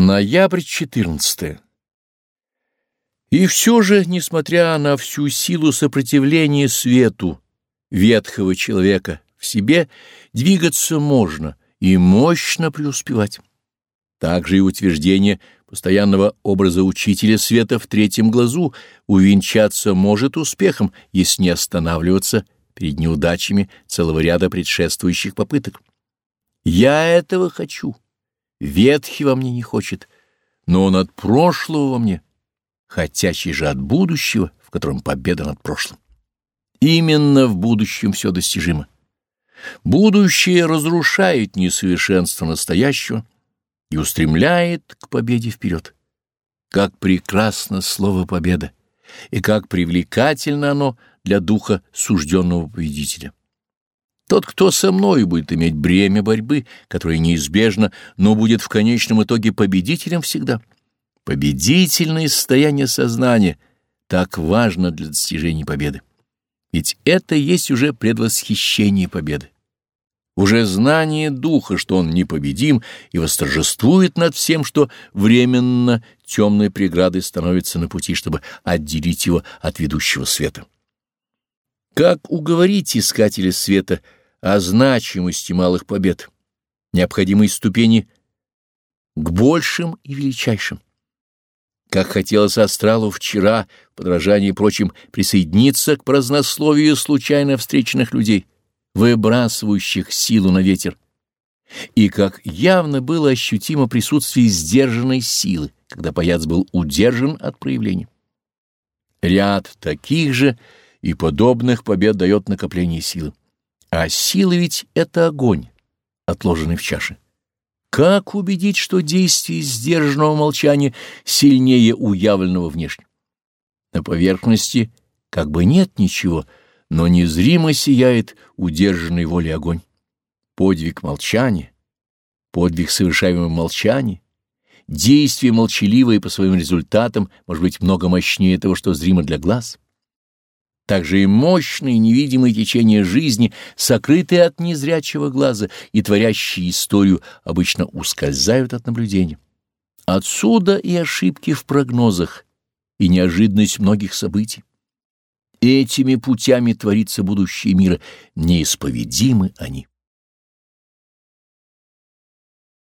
Ноябрь 14. И все же, несмотря на всю силу сопротивления свету ветхого человека в себе, двигаться можно и мощно преуспевать. Также и утверждение постоянного образа учителя света в третьем глазу увенчаться может успехом, если не останавливаться перед неудачами целого ряда предшествующих попыток. Я этого хочу. Ветхий во мне не хочет, но он от прошлого во мне, хотящий же от будущего, в котором победа над прошлым. Именно в будущем все достижимо. Будущее разрушает несовершенство настоящего и устремляет к победе вперед. Как прекрасно слово «победа» и как привлекательно оно для духа сужденного победителя. Тот, кто со мной будет иметь бремя борьбы, которое неизбежно, но будет в конечном итоге победителем всегда. Победительное состояние сознания так важно для достижения победы. Ведь это есть уже предвосхищение победы. Уже знание духа, что он непобедим и восторжествует над всем, что временно темной преградой становится на пути, чтобы отделить его от ведущего света. Как уговорить искателя света — о значимости малых побед, необходимой ступени к большим и величайшим. Как хотелось Астралу вчера, в прочим, присоединиться к празднословию случайно встреченных людей, выбрасывающих силу на ветер, и как явно было ощутимо присутствие сдержанной силы, когда паяц был удержан от проявления. Ряд таких же и подобных побед дает накопление силы. А сила ведь — это огонь, отложенный в чаше. Как убедить, что действие сдержанного молчания сильнее уявленного внешне? На поверхности как бы нет ничего, но незримо сияет удержанный волей огонь. Подвиг молчания, подвиг, совершаемый в молчании, действие молчаливое по своим результатам может быть много мощнее того, что зримо для глаз также и мощные невидимые течения жизни, сокрытые от незрячего глаза и творящие историю, обычно ускользают от наблюдения. Отсюда и ошибки в прогнозах, и неожиданность многих событий. Этими путями творится будущее мира, неисповедимы они.